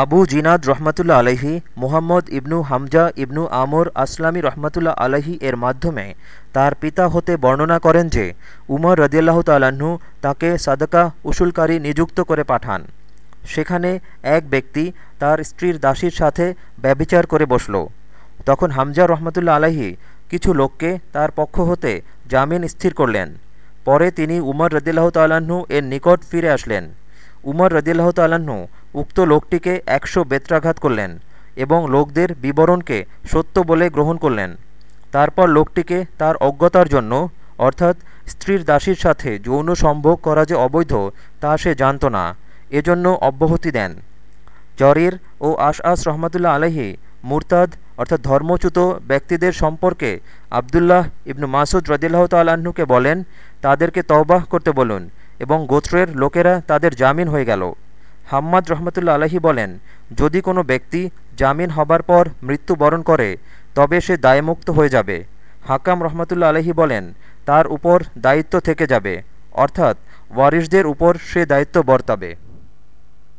আবু জিনাদ রহমতুল্লা আলহি মুহাম্মদ ইবনু হামজা ইবনু আমর আসলামী রহমতুল্লা আলহি এর মাধ্যমে তার পিতা হতে বর্ণনা করেন যে, উমর রদিয়াল্লাহ তাল্লাহ্ন তাকে সাদকা উসুলকারী নিযুক্ত করে পাঠান। সেখানে এক ব্যক্তি তার স্ত্রীর দাসীর সাথে ব্যবিচার করে বসল। তখন হামজা রহমতুল্লা আলহি কিছু লোককে তার পক্ষ হতে জামিন স্থির করলেন। পরে তিনি উমর রদিল্লাহ তাল্লাহ্ন এর নিকট ফিরে আসলেন। উমর রদিল্লাহ তাল্লাহ্ন উক্ত লোকটিকে একশো বেত্রাঘাত করলেন এবং লোকদের বিবরণকে সত্য বলে গ্রহণ করলেন। তারপর লোকটিকে তার অজ্ঞতার জন্য, অর্থাৎ স্ত্রীর দাসীর সাথে যৌন সম্ভোগ করা যে অবৈধ, তা সে জানত না, এজন্য অব্যাহতি দেন। জরির ও আশ আস রহমতুল্লাহ আলহি মুরতাদ, অর্থাৎ ধর্মচ্যুত ব্যক্তিদের সম্পর্কে আবদুল্লাহ ইবনু মাসুদ রদিল্লাহ তাল্লাহ্নকে বলেন, তাদেরকে তওবাহ করতে বলুন এবং গোত্রের লোকেরা তাদের জামিন হয়ে গেল। হাম্মাদ রহমতুল্লা আলহি বলেন, যদি কোনো ব্যক্তি জামিন হবার পর মৃত্যুবরণ করে, তবে সে দায়মুক্ত হয়ে যাবে। হাকাম রহমতুল্লা আলহি বলেন, তার উপর দায়িত্ব থেকে যাবে, অর্থাৎ ওয়ারিশদের উপর সে দায়িত্ব বর্তাবে।